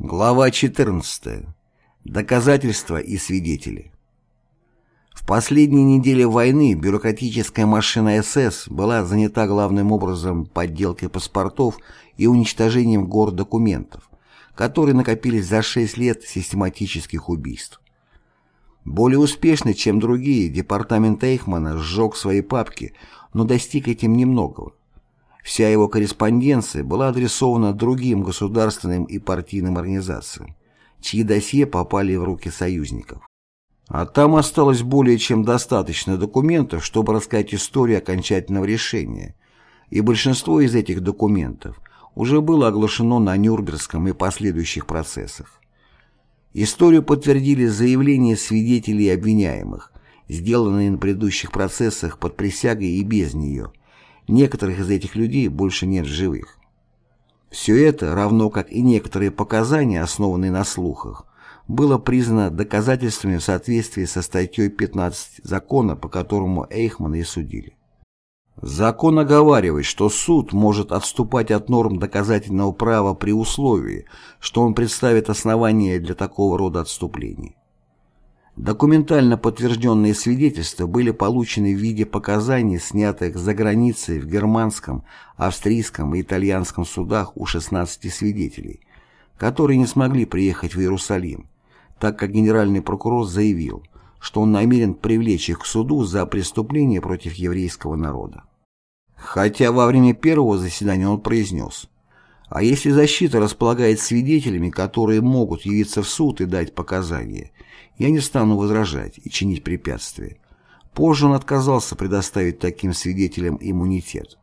Глава 14. Доказательства и свидетели. В последние недели войны бюрократическая машина СС была занята главным образом подделкой паспортов и уничтожением гор документов, которые накопились за 6 лет систематических убийств. Более успешно, чем другие, департамент Эйхмана сжег свои папки, но достиг этим немногого. Вся его корреспонденция была адресована другим государственным и партийным организациям, чьи досье попали в руки союзников. А там осталось более чем достаточно документов, чтобы рассказать историю окончательного решения, и большинство из этих документов уже было оглашено на Нюрнбергском и последующих процессах. Историю подтвердили заявления свидетелей и обвиняемых, сделанные на предыдущих процессах под присягой и без нее – Некоторых из этих людей больше нет в живых. Все это, равно как и некоторые показания, основанные на слухах, было признано доказательствами в соответствии со статьей 15 закона, по которому Эйхмана и судили. Закон оговаривает, что суд может отступать от норм доказательного права при условии, что он представит основания для такого рода отступлений. Документально подтвержденные свидетельства были получены в виде показаний, снятых за границей в германском, австрийском и итальянском судах у 16 свидетелей, которые не смогли приехать в Иерусалим, так как генеральный прокурор заявил, что он намерен привлечь их к суду за преступление против еврейского народа. Хотя во время первого заседания он произнес «А если защита располагает свидетелями, которые могут явиться в суд и дать показания – я не стану возражать и чинить препятствия. Позже он отказался предоставить таким свидетелям иммунитет.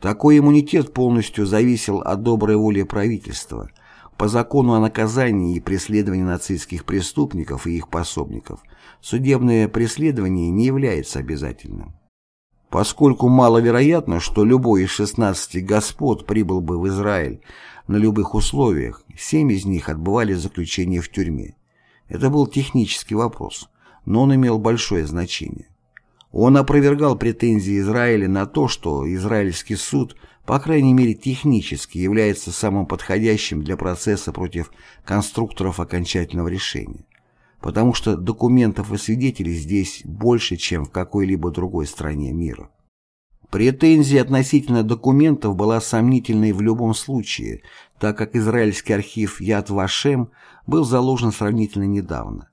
Такой иммунитет полностью зависел от доброй воли правительства. По закону о наказании и преследовании нацистских преступников и их пособников судебное преследование не является обязательным. Поскольку маловероятно, что любой из 16 господ прибыл бы в Израиль на любых условиях, семь из них отбывали заключение в тюрьме. Это был технический вопрос, но он имел большое значение. Он опровергал претензии Израиля на то, что израильский суд, по крайней мере технически, является самым подходящим для процесса против конструкторов окончательного решения, потому что документов и свидетелей здесь больше, чем в какой-либо другой стране мира. Претензия относительно документов была сомнительной в любом случае, так как израильский архив Яд Вашем был заложен сравнительно недавно,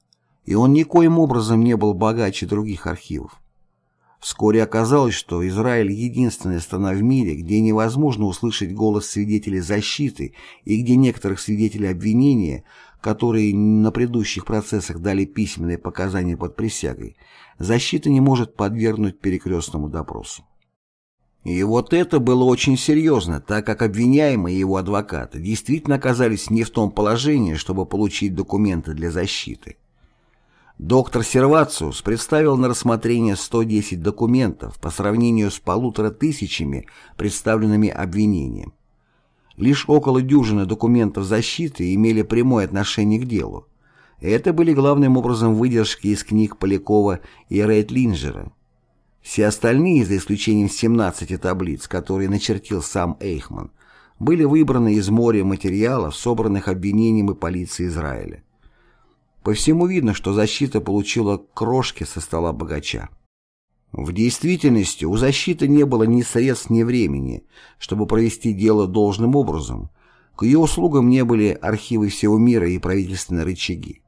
и он никоим образом не был богаче других архивов. Вскоре оказалось, что Израиль – единственная страна в мире, где невозможно услышать голос свидетелей защиты и где некоторых свидетелей обвинения, которые на предыдущих процессах дали письменные показания под присягой, защита не может подвергнуть перекрестному допросу. И вот это было очень серьезно, так как обвиняемые и его адвокаты действительно оказались не в том положении, чтобы получить документы для защиты. Доктор Сервациус представил на рассмотрение 110 документов по сравнению с полутора тысячами, представленными обвинением. Лишь около дюжины документов защиты имели прямое отношение к делу. Это были главным образом выдержки из книг Полякова и Рейтлинджера, все остальные, за исключением 17 таблиц, которые начертил сам Эйхман, были выбраны из моря материалов, собранных обвинением и полицией Израиля. По всему видно, что защита получила крошки со стола богача. В действительности у защиты не было ни средств, ни времени, чтобы провести дело должным образом. К ее услугам не были архивы всего мира и правительственные рычаги.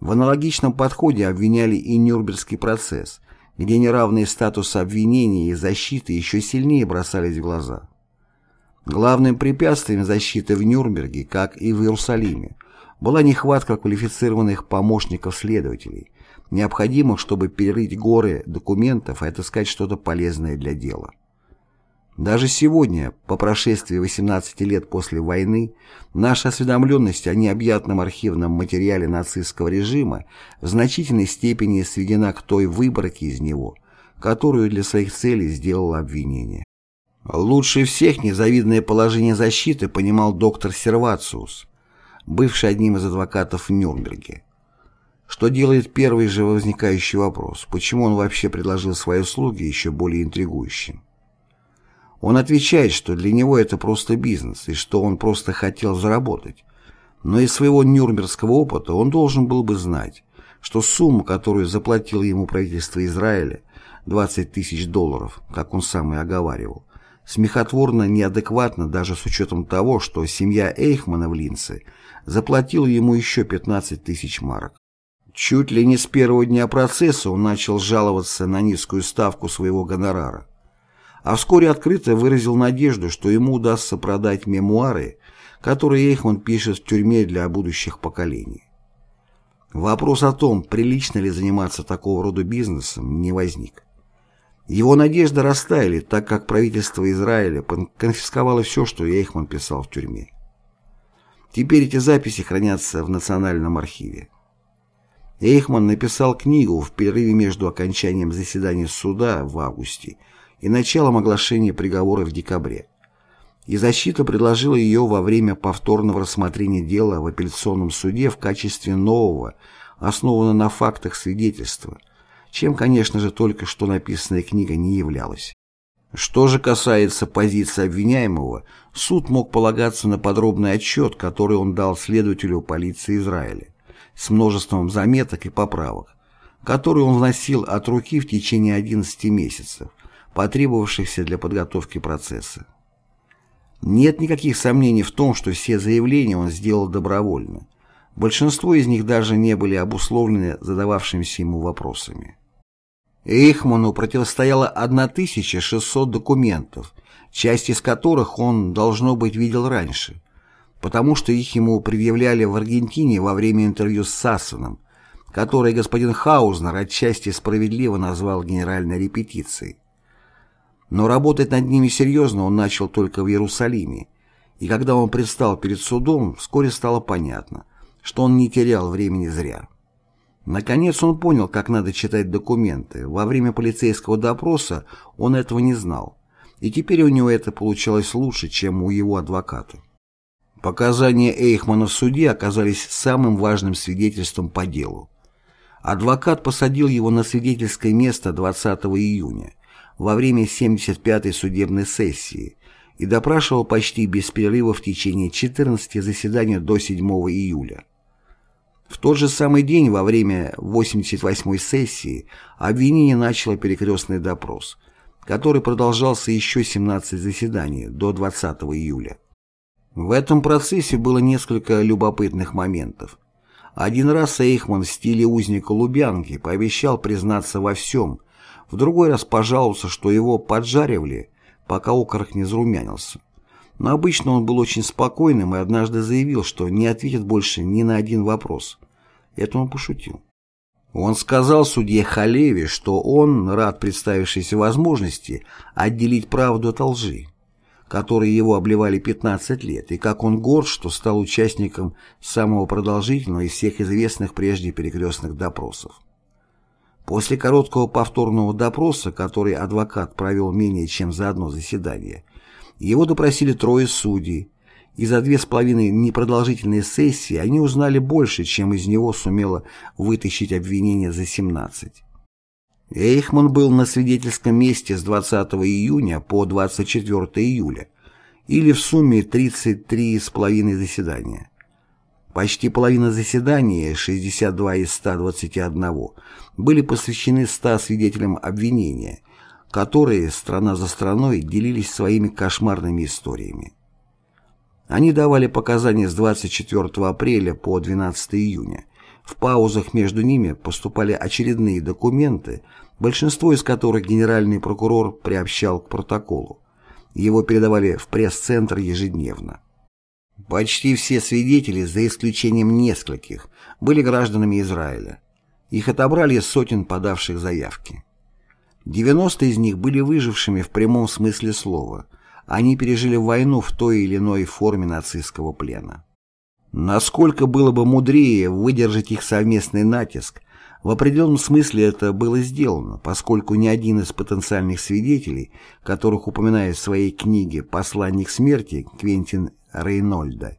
В аналогичном подходе обвиняли и Нюрнбергский процесс, где неравные статусы обвинения и защиты еще сильнее бросались в глаза. Главным препятствием защиты в Нюрнберге, как и в Иерусалиме, была нехватка квалифицированных помощников-следователей, необходимых, чтобы перерыть горы документов и отыскать что-то полезное для дела. Даже сегодня, по прошествии 18 лет после войны, наша осведомленность о необъятном архивном материале нацистского режима в значительной степени сведена к той выборке из него, которую для своих целей сделало обвинение. Лучше всех незавидное положение защиты понимал доктор Сервациус, бывший одним из адвокатов в Нюрнберге. Что делает первый же возникающий вопрос, почему он вообще предложил свои услуги еще более интригующим? Он отвечает, что для него это просто бизнес и что он просто хотел заработать. Но из своего нюрнбергского опыта он должен был бы знать, что сумма, которую заплатило ему правительство Израиля, 20 тысяч долларов, как он сам и оговаривал, смехотворно неадекватно даже с учетом того, что семья Эйхмана в Линце заплатила ему еще 15 тысяч марок. Чуть ли не с первого дня процесса он начал жаловаться на низкую ставку своего гонорара. А вскоре открыто выразил надежду, что ему удастся продать мемуары, которые Эйхман пишет в тюрьме для будущих поколений. Вопрос о том, прилично ли заниматься такого рода бизнесом, не возник. Его надежды растаяли, так как правительство Израиля конфисковало все, что Эйхман писал в тюрьме. Теперь эти записи хранятся в Национальном архиве. Эйхман написал книгу в перерыве между окончанием заседания суда в августе и началом оглашения приговора в декабре. И защита предложила ее во время повторного рассмотрения дела в апелляционном суде в качестве нового, основанного на фактах свидетельства – чем, конечно же, только что написанная книга не являлась. Что же касается позиции обвиняемого, суд мог полагаться на подробный отчет, который он дал следователю полиции Израиля, с множеством заметок и поправок, который он вносил от руки в течение 11 месяцев, потребовавшихся для подготовки процесса. Нет никаких сомнений в том, что все заявления он сделал добровольно. Большинство из них даже не были обусловлены задававшимися ему вопросами. Эйхману противостояло 1600 документов, часть из которых он, должно быть, видел раньше, потому что их ему предъявляли в Аргентине во время интервью с Сассоном, который господин Хаузнер отчасти справедливо назвал генеральной репетицией. Но работать над ними серьезно он начал только в Иерусалиме, и когда он предстал перед судом, вскоре стало понятно, что он не терял времени зря. Наконец он понял, как надо читать документы. Во время полицейского допроса он этого не знал. И теперь у него это получалось лучше, чем у его адвоката. Показания Эйхмана в суде оказались самым важным свидетельством по делу. Адвокат посадил его на свидетельское место 20 июня, во время 75-й судебной сессии, и допрашивал почти без перерыва в течение 14 заседаний до 7 июля. В тот же самый день во время 88-й сессии обвинение начало перекрестный допрос, который продолжался еще 17 заседаний до 20 июля. В этом процессе было несколько любопытных моментов. Один раз Эйхман в стиле узника Лубянки пообещал признаться во всем, в другой раз пожаловался, что его поджаривали, пока окорок не зарумянился. Но обычно он был очень спокойным и однажды заявил, что не ответит больше ни на один вопрос. Это он пошутил. Он сказал судье Халеве, что он рад представившейся возможности отделить правду от лжи, которые его обливали 15 лет, и как он горд, что стал участником самого продолжительного из всех известных прежде перекрестных допросов. После короткого повторного допроса, который адвокат провел менее чем за одно заседание, его допросили трое судей, и за две с половиной непродолжительные сессии они узнали больше, чем из него сумело вытащить обвинение за 17. Эйхман был на свидетельском месте с 20 июня по 24 июля, или в сумме 33 с половиной заседания. Почти половина заседаний, 62 из 121, были посвящены 100 свидетелям обвинения, которые, страна за страной, делились своими кошмарными историями. Они давали показания с 24 апреля по 12 июня. В паузах между ними поступали очередные документы, большинство из которых генеральный прокурор приобщал к протоколу. Его передавали в пресс-центр ежедневно. Почти все свидетели, за исключением нескольких, были гражданами Израиля. Их отобрали сотен подавших заявки. 90 из них были выжившими в прямом смысле слова – они пережили войну в той или иной форме нацистского плена. Насколько было бы мудрее выдержать их совместный натиск, в определенном смысле это было сделано, поскольку ни один из потенциальных свидетелей, которых упоминает в своей книге «Посланник смерти» Квентин Рейнольда,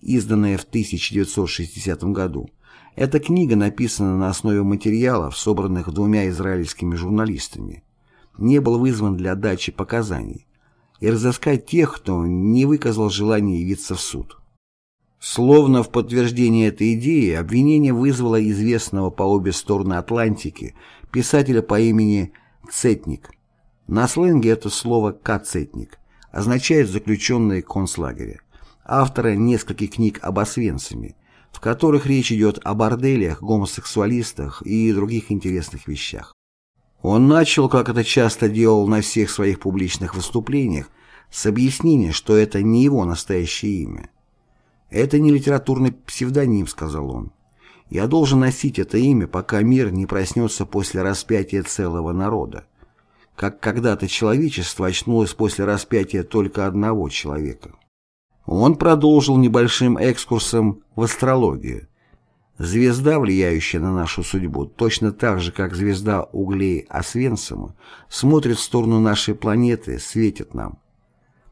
изданная в 1960 году, эта книга написана на основе материалов, собранных двумя израильскими журналистами, не был вызван для дачи показаний, и разыскать тех, кто не выказал желания явиться в суд. Словно в подтверждение этой идеи обвинение вызвало известного по обе стороны Атлантики писателя по имени Цетник. На сленге это слово «кацетник» означает «заключенный концлагеря», автора нескольких книг об Освенциме, в которых речь идет о борделях, гомосексуалистах и других интересных вещах. Он начал, как это часто делал на всех своих публичных выступлениях, с объяснения, что это не его настоящее имя. «Это не литературный псевдоним», — сказал он. «Я должен носить это имя, пока мир не проснется после распятия целого народа. Как когда-то человечество очнулось после распятия только одного человека». Он продолжил небольшим экскурсом в астрологию. Звезда, влияющая на нашу судьбу, точно так же, как звезда углей Освенцима, смотрит в сторону нашей планеты, светит нам.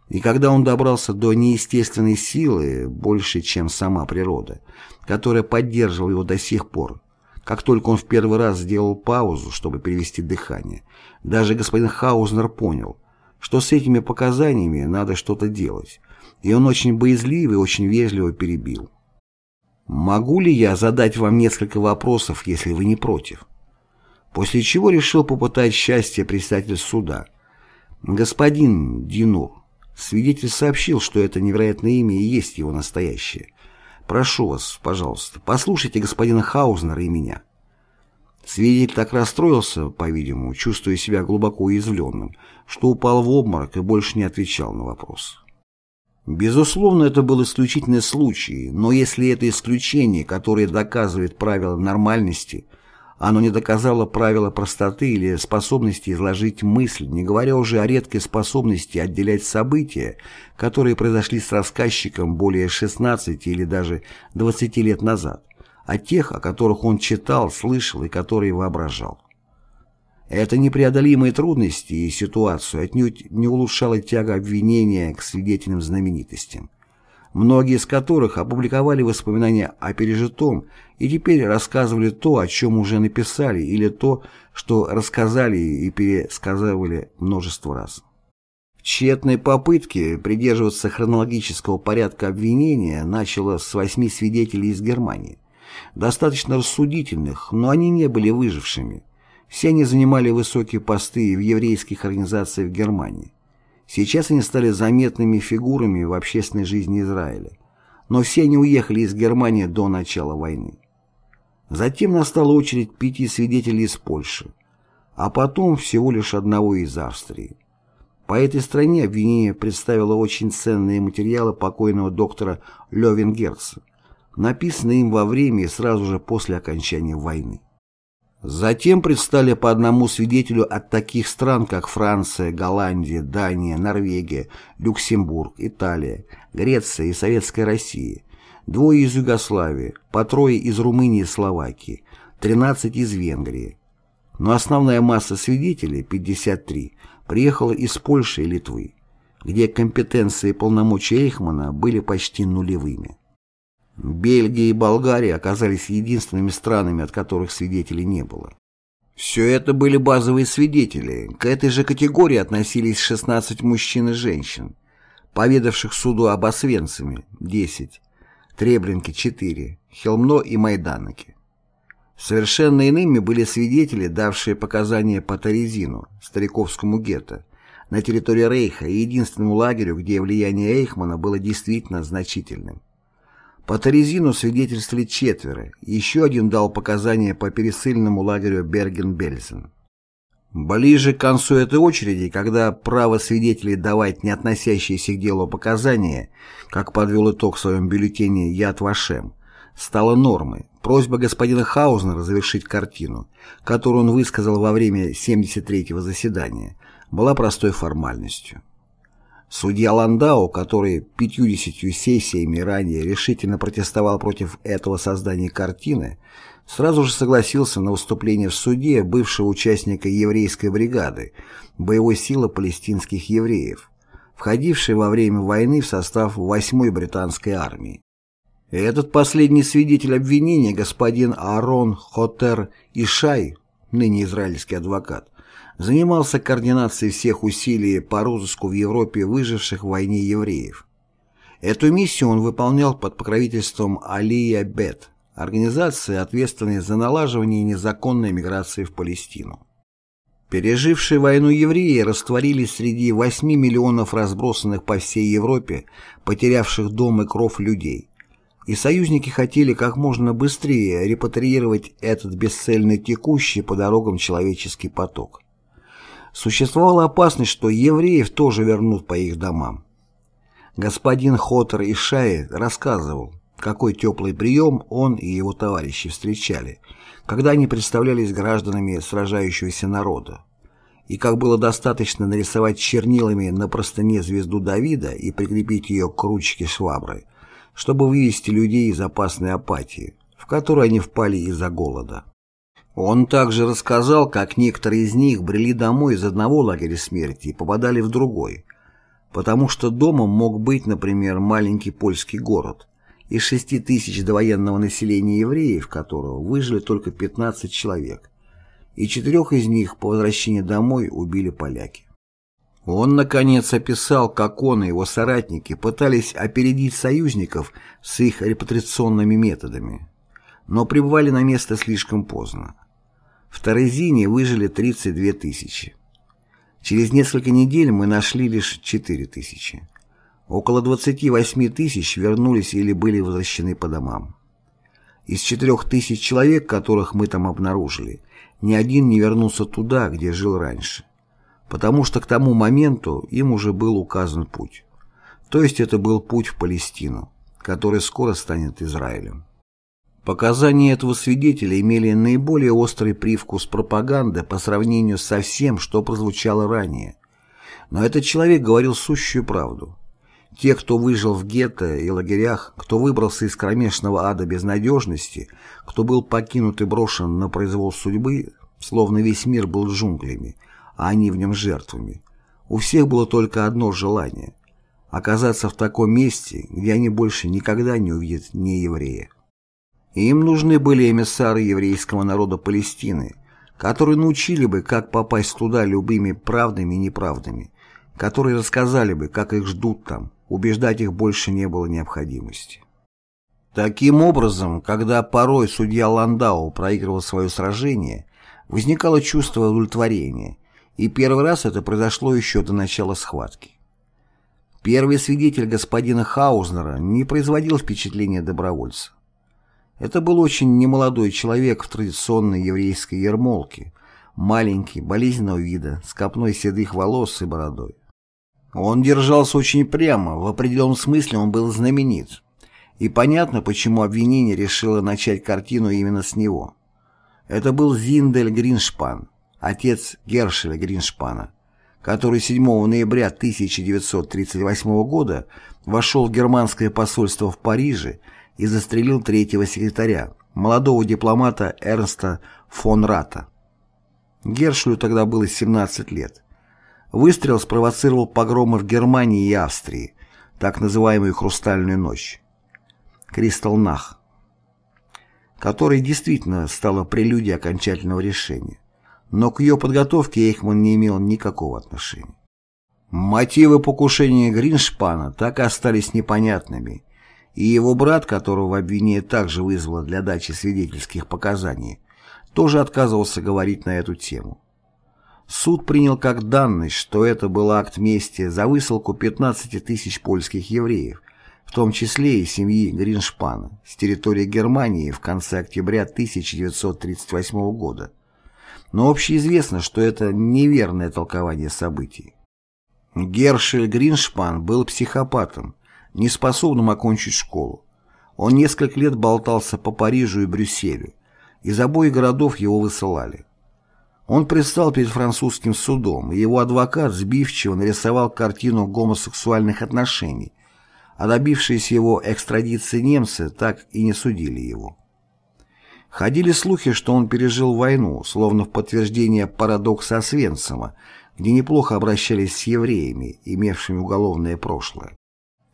И когда он добрался до неестественной силы, больше, чем сама природа, которая поддерживала его до сих пор, как только он в первый раз сделал паузу, чтобы перевести дыхание, даже господин Хаузнер понял, что с этими показаниями надо что-то делать, и он очень боязливо и очень вежливо перебил. «Могу ли я задать вам несколько вопросов, если вы не против?» После чего решил попытать счастье председатель суда. «Господин Динур, Свидетель сообщил, что это невероятное имя и есть его настоящее. Прошу вас, пожалуйста, послушайте господина Хаузнера и меня. Свидетель так расстроился, по-видимому, чувствуя себя глубоко уязвленным, что упал в обморок и больше не отвечал на вопрос. Безусловно, это был исключительный случай, но если это исключение, которое доказывает правила нормальности – оно не доказало правила простоты или способности изложить мысль, не говоря уже о редкой способности отделять события, которые произошли с рассказчиком более 16 или даже 20 лет назад, от тех, о которых он читал, слышал и которые воображал. Это непреодолимые трудности и ситуацию отнюдь не улучшала тяга обвинения к свидетельным знаменитостям многие из которых опубликовали воспоминания о пережитом и теперь рассказывали то, о чем уже написали, или то, что рассказали и пересказывали множество раз. В тщетной попытке придерживаться хронологического порядка обвинения начало с восьми свидетелей из Германии, достаточно рассудительных, но они не были выжившими. Все они занимали высокие посты в еврейских организациях Германии. Сейчас они стали заметными фигурами в общественной жизни Израиля, но все они уехали из Германии до начала войны. Затем настала очередь пяти свидетелей из Польши, а потом всего лишь одного из Австрии. По этой стране обвинение представило очень ценные материалы покойного доктора Левенгерца, написанные им во время и сразу же после окончания войны. Затем предстали по одному свидетелю от таких стран, как Франция, Голландия, Дания, Норвегия, Люксембург, Италия, Греция и Советская Россия, двое из Югославии, по трое из Румынии и Словакии, 13 из Венгрии. Но основная масса свидетелей, 53, приехала из Польши и Литвы, где компетенции и полномочия Эйхмана были почти нулевыми. Бельгия и Болгария оказались единственными странами, от которых свидетелей не было. Все это были базовые свидетели. К этой же категории относились 16 мужчин и женщин, поведавших суду об Освенциме – 10, Треблинке – 4, Хелмно и Майданоке. Совершенно иными были свидетели, давшие показания по Торезину, стариковскому гетто, на территории Рейха и единственному лагерю, где влияние Эйхмана было действительно значительным. По Торезину свидетельствовали четверо, еще один дал показания по пересыльному лагерю Берген-Бельзен. Ближе к концу этой очереди, когда право свидетелей давать не относящиеся к делу показания, как подвел итог в своем бюллетене Яд Вашем, стало нормой, просьба господина Хаузнера завершить картину, которую он высказал во время 73-го заседания, была простой формальностью. Судья Ландау, который 50 сессиями ранее решительно протестовал против этого создания картины, сразу же согласился на выступление в суде бывшего участника еврейской бригады, боевой силы палестинских евреев, входившей во время войны в состав 8-й британской армии. Этот последний свидетель обвинения, господин Аарон Хотер Ишай, ныне израильский адвокат, занимался координацией всех усилий по розыску в Европе выживших в войне евреев. Эту миссию он выполнял под покровительством Алия Бет, организации, ответственной за налаживание незаконной миграции в Палестину. Пережившие войну евреи растворились среди 8 миллионов разбросанных по всей Европе, потерявших дом и кров людей. И союзники хотели как можно быстрее репатриировать этот бесцельно текущий по дорогам человеческий поток. Существовала опасность, что евреев тоже вернут по их домам. Господин Хоттер из Шаи рассказывал, какой теплый прием он и его товарищи встречали, когда они представлялись гражданами сражающегося народа. И как было достаточно нарисовать чернилами на простыне звезду Давида и прикрепить ее к ручке швабры, чтобы вывести людей из опасной апатии, в которую они впали из-за голода. Он также рассказал, как некоторые из них брели домой из одного лагеря смерти и попадали в другой, потому что домом мог быть, например, маленький польский город, из 6 тысяч довоенного населения евреев которого выжили только 15 человек, и четырех из них по возвращении домой убили поляки. Он, наконец, описал, как он и его соратники пытались опередить союзников с их репатриационными методами, но прибывали на место слишком поздно. В Торезине выжили 32 тысячи. Через несколько недель мы нашли лишь 4 тысячи. Около 28 тысяч вернулись или были возвращены по домам. Из 4 тысяч человек, которых мы там обнаружили, ни один не вернулся туда, где жил раньше, потому что к тому моменту им уже был указан путь. То есть это был путь в Палестину, который скоро станет Израилем. Показания этого свидетеля имели наиболее острый привкус пропаганды по сравнению со всем, что прозвучало ранее. Но этот человек говорил сущую правду. Те, кто выжил в гетто и лагерях, кто выбрался из кромешного ада безнадежности, кто был покинут и брошен на произвол судьбы, словно весь мир был джунглями, а они в нем жертвами. У всех было только одно желание – оказаться в таком месте, где они больше никогда не увидят нееврея. Им нужны были эмиссары еврейского народа Палестины, которые научили бы, как попасть туда любыми правдами и неправдами, которые рассказали бы, как их ждут там, убеждать их больше не было необходимости. Таким образом, когда порой судья Ландау проигрывал свое сражение, возникало чувство удовлетворения, и первый раз это произошло еще до начала схватки. Первый свидетель господина Хаузнера не производил впечатления добровольца. Это был очень немолодой человек в традиционной еврейской ермолке, маленький, болезненного вида, с копной седых волос и бородой. Он держался очень прямо, в определенном смысле он был знаменит. И понятно, почему обвинение решило начать картину именно с него. Это был Зиндель Гриншпан, отец Гершеля Гриншпана, который 7 ноября 1938 года вошел в германское посольство в Париже и застрелил третьего секретаря, молодого дипломата Эрнста фон Рата. Гершелю тогда было 17 лет. Выстрел спровоцировал погромы в Германии и Австрии, так называемую «Хрустальную ночь» Кристалнах, которая действительно стала прелюдией окончательного решения, но к ее подготовке Эйхман не имел никакого отношения. Мотивы покушения Гриншпана так и остались непонятными, и его брат, которого обвинение также вызвало для дачи свидетельских показаний, тоже отказывался говорить на эту тему. Суд принял как данность, что это был акт мести за высылку 15 тысяч польских евреев, в том числе и семьи Гриншпана, с территории Германии в конце октября 1938 года. Но общеизвестно, что это неверное толкование событий. Гершель Гриншпан был психопатом, неспособным окончить школу. Он несколько лет болтался по Парижу и Брюсселю. Из обоих городов его высылали. Он предстал перед французским судом, и его адвокат сбивчиво нарисовал картину гомосексуальных отношений, а добившиеся его экстрадиции немцы так и не судили его. Ходили слухи, что он пережил войну, словно в подтверждение парадокса Освенцима, где неплохо обращались с евреями, имевшими уголовное прошлое.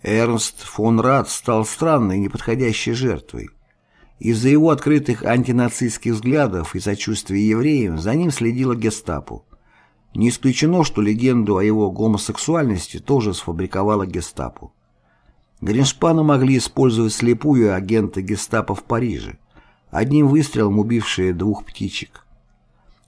Эрнст фон Рад стал странной неподходящей жертвой. Из-за его открытых антинацистских взглядов и сочувствия евреям за ним следила гестапо. Не исключено, что легенду о его гомосексуальности тоже сфабриковала гестапо. Гриншпана могли использовать слепую агенты гестапо в Париже, одним выстрелом убившие двух птичек.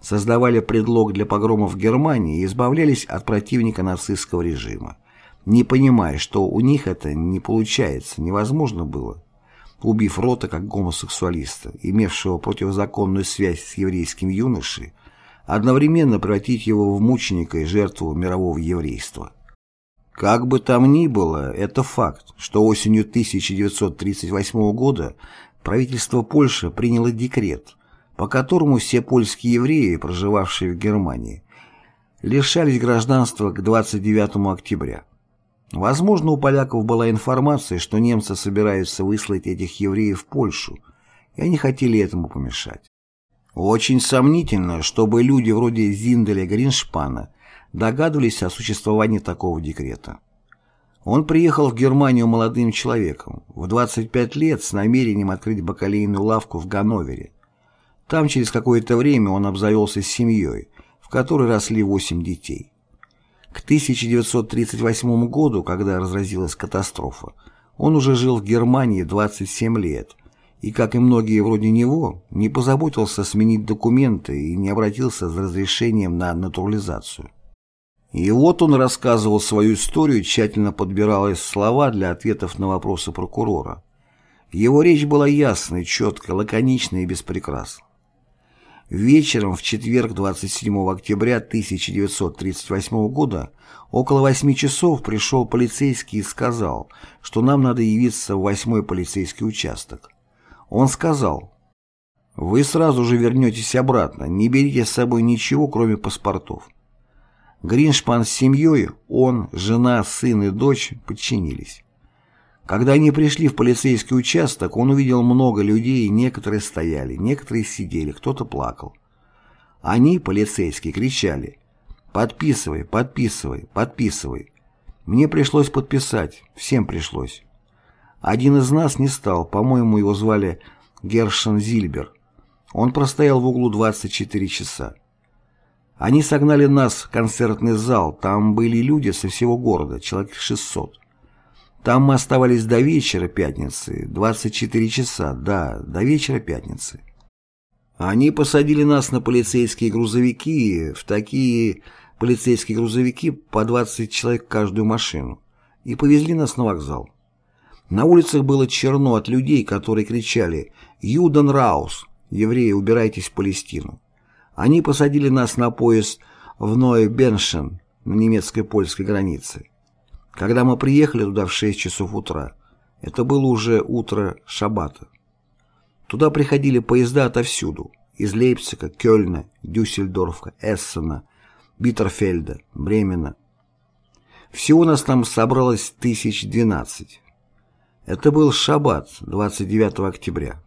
Создавали предлог для погромов в Германии и избавлялись от противника нацистского режима, не понимая, что у них это не получается, невозможно было, убив Рота как гомосексуалиста, имевшего противозаконную связь с еврейским юношей, одновременно превратить его в мученика и жертву мирового еврейства. Как бы там ни было, это факт, что осенью 1938 года правительство Польши приняло декрет, по которому все польские евреи, проживавшие в Германии, лишались гражданства к 29 октября. Возможно, у поляков была информация, что немцы собираются выслать этих евреев в Польшу, и они хотели этому помешать. Очень сомнительно, чтобы люди вроде Зинделя Гриншпана догадывались о существовании такого декрета. Он приехал в Германию молодым человеком, в 25 лет с намерением открыть бакалейную лавку в Ганновере. Там через какое-то время он обзавелся семьей, в которой росли 8 детей. К 1938 году, когда разразилась катастрофа, он уже жил в Германии 27 лет и, как и многие вроде него, не позаботился сменить документы и не обратился за разрешением на натурализацию. И вот он рассказывал свою историю, тщательно подбирая слова для ответов на вопросы прокурора. Его речь была ясной, четкой, лаконичной и без. Вечером в четверг 27 октября 1938 года около 8 часов пришел полицейский и сказал, что нам надо явиться в восьмой полицейский участок. Он сказал, «Вы сразу же вернетесь обратно, не берите с собой ничего, кроме паспортов». Гриншпан с семьей, он, жена, сын и дочь подчинились. Когда они пришли в полицейский участок, он увидел много людей, некоторые стояли, некоторые сидели, кто-то плакал. Они, полицейские, кричали «Подписывай, подписывай, подписывай». Мне пришлось подписать, всем пришлось. Один из нас не стал, по-моему, его звали Гершен Зильбер. Он простоял в углу 24 часа. Они согнали нас в концертный зал, там были люди со всего города, человек 600. Там мы оставались до вечера пятницы, 24 часа, да, до вечера пятницы. Они посадили нас на полицейские грузовики, в такие полицейские грузовики по 20 человек каждую машину, и повезли нас на вокзал. На улицах было черно от людей, которые кричали «Юден Раус! Евреи, убирайтесь в Палестину!» Они посадили нас на поезд в Ное-Беншен на немецко-польской границе. Когда мы приехали туда в 6 часов утра, это было уже утро шаббата. Туда приходили поезда отовсюду, из Лейпцига, Кёльна, Дюссельдорфа, Эссена, Биттерфельда, Бремена. Всего нас там собралось тысяч двенадцать. Это был шаббат, 29 октября.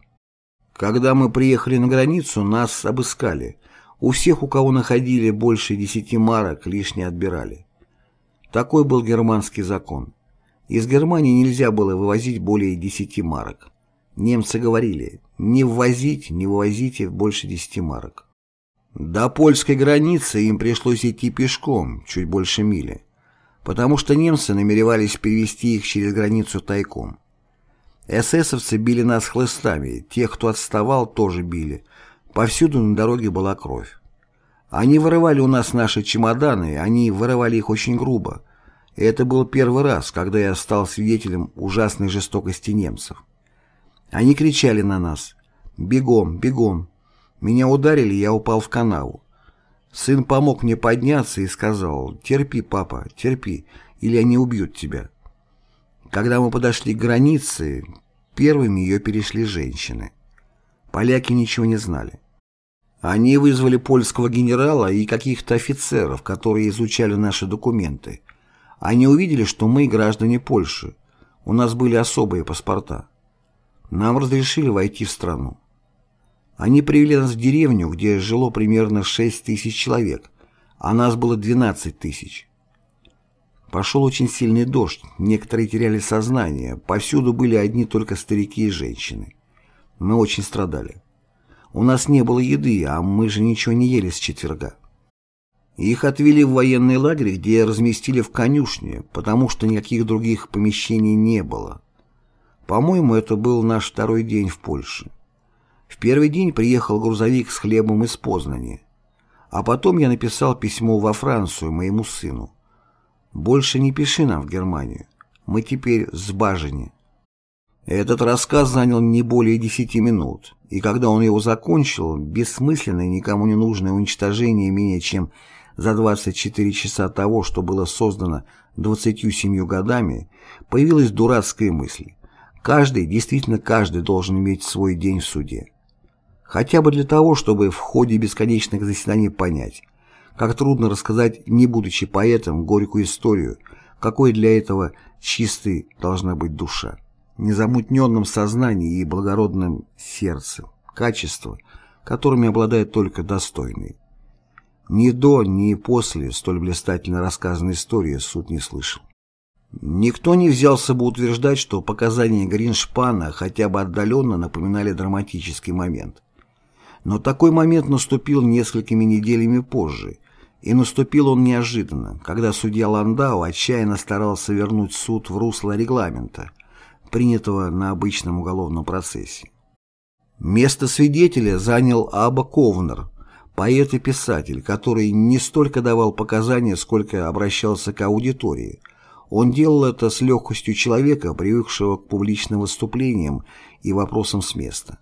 Когда мы приехали на границу, нас обыскали – у всех, у кого находили больше десяти марок, лишние отбирали. Такой был германский закон. Из Германии нельзя было вывозить более десяти марок. Немцы говорили, не ввозить, не вывозите больше десяти марок. До польской границы им пришлось идти пешком, чуть больше мили, потому что немцы намеревались перевести их через границу тайком. Эсэсовцы били нас хлыстами, тех, кто отставал, тоже били, Повсюду на дороге была кровь. Они вырывали у нас наши чемоданы, они вырывали их очень грубо. Это был первый раз, когда я стал свидетелем ужасной жестокости немцев. Они кричали на нас «Бегом, бегом!». Меня ударили, я упал в канаву. Сын помог мне подняться и сказал «Терпи, папа, терпи, или они убьют тебя». Когда мы подошли к границе, первыми ее перешли женщины. Поляки ничего не знали. Они вызвали польского генерала и каких-то офицеров, которые изучали наши документы. Они увидели, что мы граждане Польши. У нас были особые паспорта. Нам разрешили войти в страну. Они привели нас в деревню, где жило примерно 6 тысяч человек, а нас было 12 тысяч. Пошел очень сильный дождь, некоторые теряли сознание, повсюду были одни только старики и женщины. Мы очень страдали. У нас не было еды, а мы же ничего не ели с четверга. Их отвели в военный лагерь, где разместили в конюшне, потому что никаких других помещений не было. По-моему, это был наш второй день в Польше. В первый день приехал грузовик с хлебом из Познани. А потом я написал письмо во Францию моему сыну. «Больше не пиши нам в Германию. Мы теперь с Бажени». Этот рассказ занял не более десяти минут, и когда он его закончил, бессмысленное, никому не нужное уничтожение менее чем за 24 часа того, что было создано 27 годами, появилась дурацкая мысль. Каждый, действительно каждый должен иметь свой день в суде. Хотя бы для того, чтобы в ходе бесконечных заседаний понять, как трудно рассказать, не будучи поэтом, горькую историю, какой для этого чистой должна быть душа, незамутненном сознании и благородном сердце, качества, которыми обладает только достойный. Ни до, ни после столь блистательно рассказанной истории суд не слышал. Никто не взялся бы утверждать, что показания Гриншпана хотя бы отдаленно напоминали драматический момент. Но такой момент наступил несколькими неделями позже, и наступил он неожиданно, когда судья Ландау отчаянно старался вернуть суд в русло регламента, принятого на обычном уголовном процессе. Место свидетеля занял Аба Ковнер, поэт и писатель, который не столько давал показания, сколько обращался к аудитории. Он делал это с легкостью человека, привыкшего к публичным выступлениям и вопросам с места.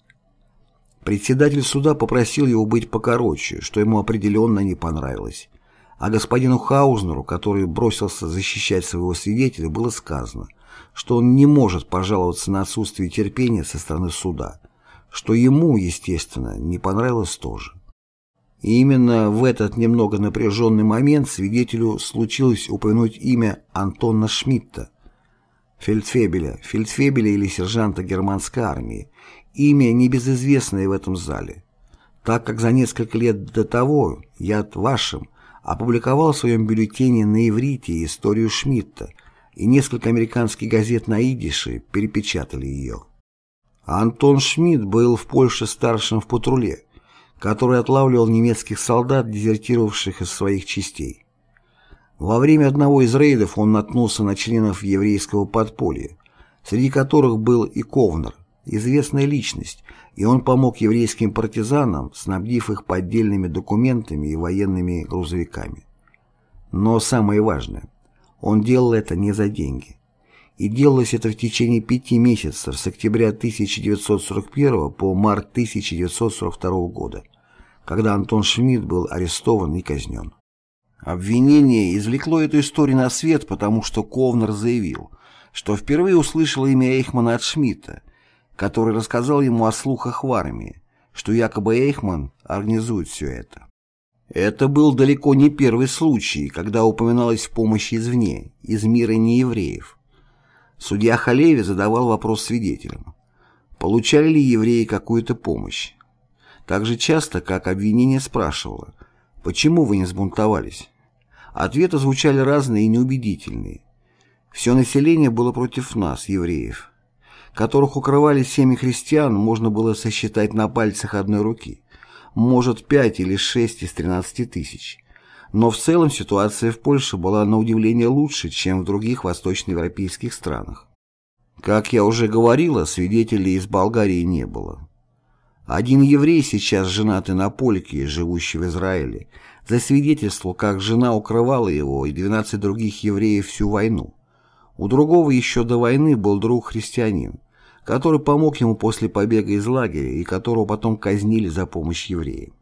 Председатель суда попросил его быть покороче, что ему определенно не понравилось. А господину Хаузнеру, который бросился защищать своего свидетеля, было сказано, что он не может пожаловаться на отсутствие терпения со стороны суда, что ему, естественно, не понравилось тоже. И именно в этот немного напряженный момент свидетелю случилось упомянуть имя Антона Шмидта, фельдфебеля, фельдфебеля или сержанта германской армии, имя небезызвестное в этом зале, так как за несколько лет до того я вашим опубликовал в своем бюллетене на иврите историю Шмидта, и несколько американских газет на идише перепечатали ее. Антон Шмидт был в Польше старшим в патруле, который отлавливал немецких солдат, дезертировавших из своих частей. Во время одного из рейдов он наткнулся на членов еврейского подполья, среди которых был и Ковнер, известная личность, и он помог еврейским партизанам, снабдив их поддельными документами и военными грузовиками. Но самое важное, он делал это не за деньги. И делалось это в течение пяти месяцев с октября 1941 по март 1942 года когда Антон Шмидт был арестован и казнен. Обвинение извлекло эту историю на свет, потому что Ковнер заявил, что впервые услышал имя Эйхмана от Шмидта, который рассказал ему о слухах в армии, что якобы Эйхман организует все это. Это был далеко не первый случай, когда упоминалась помощь извне, из мира неевреев. Судья Халеви задавал вопрос свидетелям. Получали ли евреи какую-то помощь? так же часто, как обвинение спрашивало «Почему вы не сбунтовались?». Ответы звучали разные и неубедительные. Все население было против нас, евреев, которых укрывали семьи христиан, можно было сосчитать на пальцах одной руки, может, пять или шесть из тринадцати тысяч. Но в целом ситуация в Польше была на удивление лучше, чем в других восточноевропейских странах. Как я уже говорила, свидетелей из Болгарии не было. Один еврей, сейчас женатый на польке, живущий в Израиле, засвидетельствовал, как жена укрывала его и 12 других евреев всю войну. У другого еще до войны был друг-христианин, который помог ему после побега из лагеря и которого потом казнили за помощь евреям.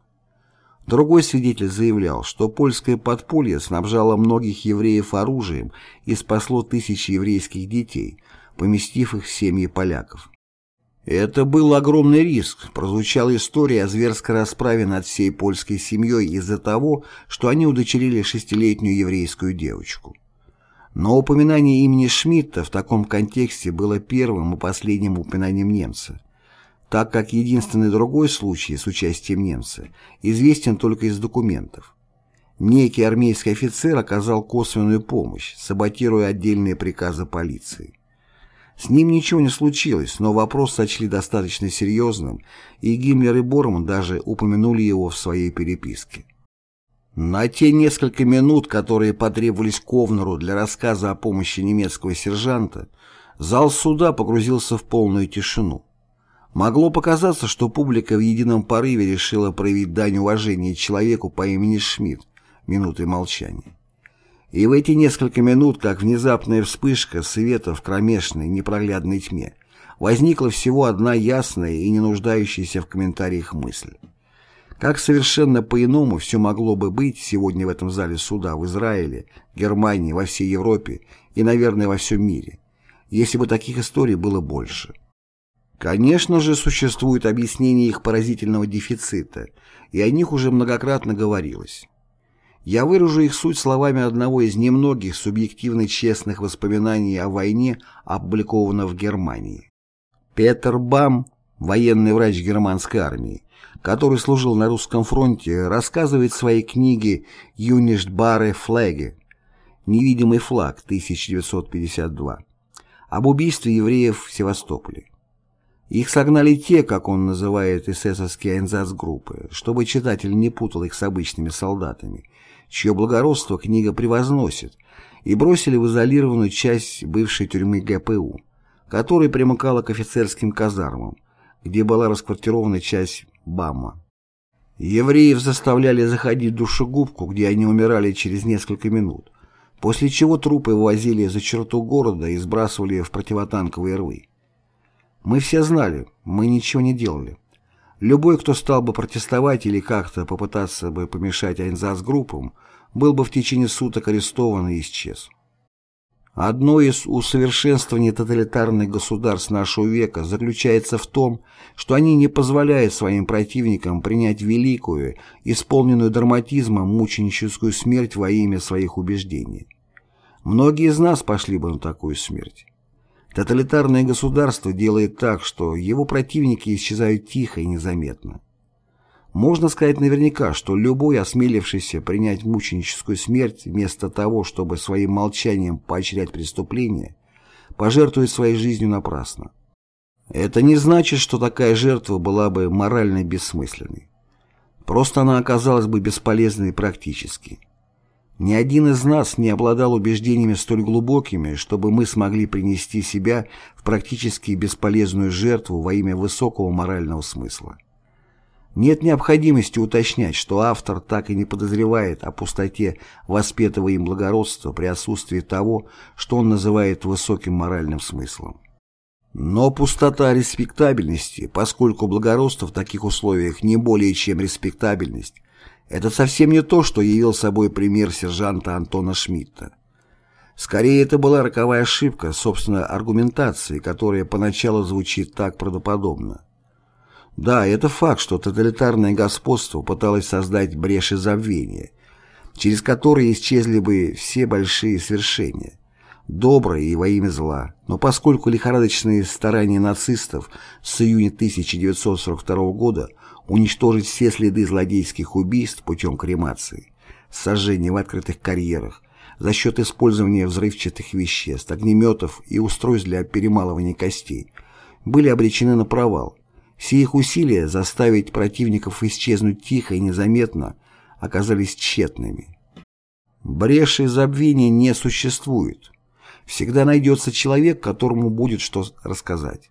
Другой свидетель заявлял, что польское подполье снабжало многих евреев оружием и спасло тысячи еврейских детей, поместив их в семьи поляков. Это был огромный риск. Прозвучала история о зверской расправе над всей польской семьей из-за того, что они удочерили шестилетнюю еврейскую девочку. Но упоминание имени Шмидта в таком контексте было первым и последним упоминанием немца, так как единственный другой случай с участием немца известен только из документов. Некий армейский офицер оказал косвенную помощь, саботируя отдельные приказы полиции. С ним ничего не случилось, но вопрос сочли достаточно серьезным, и Гиммлер и Борман даже упомянули его в своей переписке. На те несколько минут, которые потребовались Ковнеру для рассказа о помощи немецкого сержанта, зал суда погрузился в полную тишину. Могло показаться, что публика в едином порыве решила проявить дань уважения человеку по имени Шмидт минутой молчания. И в эти несколько минут, как внезапная вспышка света в кромешной, непроглядной тьме, возникла всего одна ясная и не нуждающаяся в комментариях мысль. Как совершенно по-иному все могло бы быть сегодня в этом зале суда в Израиле, Германии, во всей Европе и, наверное, во всем мире, если бы таких историй было больше. Конечно же, существует объяснение их поразительного дефицита, и о них уже многократно говорилось. Я выражу их суть словами одного из немногих субъективно честных воспоминаний о войне, опубликованного в Германии. Петер Бам, военный врач германской армии, который служил на русском фронте, рассказывает в своей книге «Юништбаре флаги» «Невидимый флаг» 1952 об убийстве евреев в Севастополе. Их согнали те, как он называет эсэсовские айнзацгруппы, чтобы читатель не путал их с обычными солдатами, чье благородство книга превозносит, и бросили в изолированную часть бывшей тюрьмы ГПУ, которая примыкала к офицерским казармам, где была расквартирована часть БАМа. Евреев заставляли заходить в душегубку, где они умирали через несколько минут, после чего трупы вывозили за черту города и сбрасывали в противотанковые рвы. Мы все знали, мы ничего не делали. Любой, кто стал бы протестовать или как-то попытаться бы помешать Айнзас-группам, был бы в течение суток арестован и исчез. Одно из усовершенствований тоталитарных государств нашего века заключается в том, что они не позволяют своим противникам принять великую, исполненную драматизмом мученическую смерть во имя своих убеждений. Многие из нас пошли бы на такую смерть. Тоталитарное государство делает так, что его противники исчезают тихо и незаметно. Можно сказать наверняка, что любой, осмелившийся принять мученическую смерть вместо того, чтобы своим молчанием поощрять преступление, пожертвует своей жизнью напрасно. Это не значит, что такая жертва была бы морально бессмысленной. Просто она оказалась бы бесполезной практически. Ни один из нас не обладал убеждениями столь глубокими, чтобы мы смогли принести себя в практически бесполезную жертву во имя высокого морального смысла. Нет необходимости уточнять, что автор так и не подозревает о пустоте воспетого им благородства при отсутствии того, что он называет высоким моральным смыслом. Но пустота респектабельности, поскольку благородство в таких условиях не более чем респектабельность, это совсем не то, что явил собой пример сержанта Антона Шмидта. Скорее, это была роковая ошибка, собственно, аргументации, которая поначалу звучит так правдоподобно. Да, это факт, что тоталитарное господство пыталось создать бреши забвения, через которые исчезли бы все большие свершения, доброе и во имя зла. Но поскольку лихорадочные старания нацистов с июня 1942 года уничтожить все следы злодейских убийств путем кремации, сожжения в открытых карьерах, за счет использования взрывчатых веществ, огнеметов и устройств для перемалывания костей, были обречены на провал. Все их усилия заставить противников исчезнуть тихо и незаметно оказались тщетными. Бреши забвения не существует. Всегда найдется человек, которому будет что рассказать.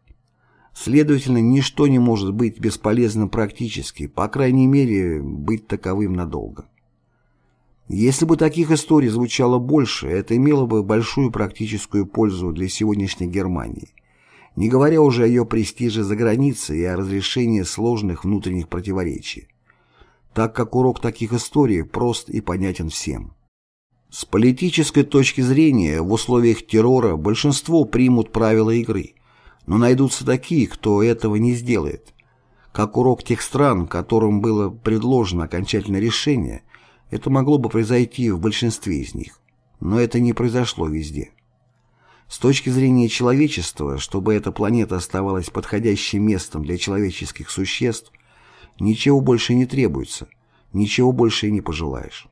Следовательно, ничто не может быть бесполезным практически, по крайней мере, быть таковым надолго. Если бы таких историй звучало больше, это имело бы большую практическую пользу для сегодняшней Германии, не говоря уже о ее престиже за границей и о разрешении сложных внутренних противоречий, так как урок таких историй прост и понятен всем. С политической точки зрения, в условиях террора большинство примут правила игры – но найдутся такие, кто этого не сделает. Как урок тех стран, которым было предложено окончательное решение, это могло бы произойти в большинстве из них. Но это не произошло везде. С точки зрения человечества, чтобы эта планета оставалась подходящим местом для человеческих существ, ничего больше не требуется, ничего больше и не пожелаешь.